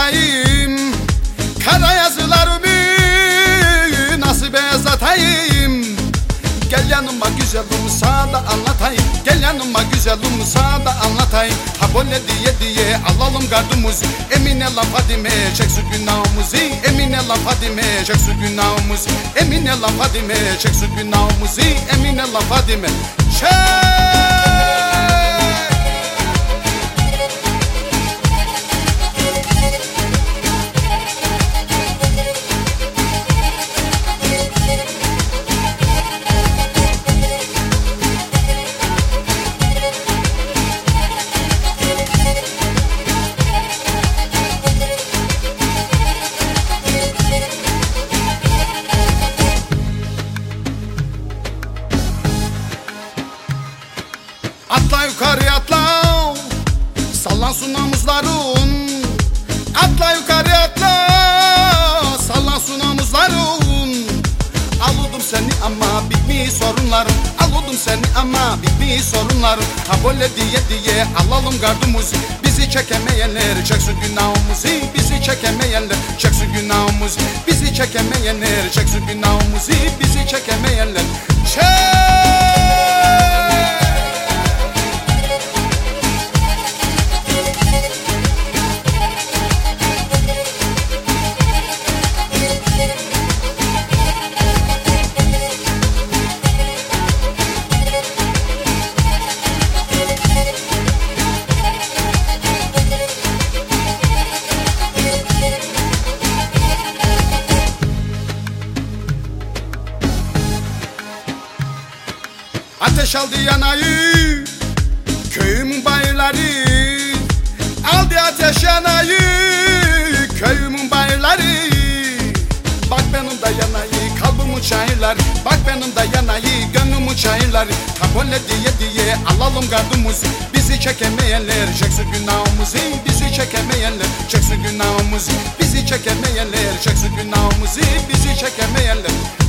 beyazlatayım Kara yazılarımı nasıl beyazlatayım Gel yanıma güzelim sana da anlatayım. Gel yanıma güzelim sana da anlatayım. Ha böyle diye diye alalım gardımızı. Emine lan Fadime çek su günahımızı. Emine lan Fadime çek su günahımızı. Emine lan Fadime çek su günahımızı. Emine lan Fadime çek Atla yukarı atla. Sallansın omuzların Atla yukarı atla. Sallansın omuzların Aludum seni ama bitmiş sorunlarım Aludum seni ama bitmiş sorunlarım Ha böyle diye diye alalım gardımızı. Bizi çekemeyenler çeksin günahımızı. Bizi çekemeyenler çeksin günahımızı. Bizi çekemeyenler çeksin günahımızı. Bizi çekemeyenler çek Ateş aldı yanayı Köyümün bayırları. Aldı ateş yanayı Köyümün bayırları. Bak benim de yanayı kalbimın çayırlar Bak benim de yanayı gönlümün çayırlar Kabule diye diye alalım gardımızı Bizi çekemeyenler çeksin günahımızı. Bizi çekemeyenler çeksin günahımızı. Bizi çekemeyenler çeksin günahımızı. Bizi çekemeyenler. çek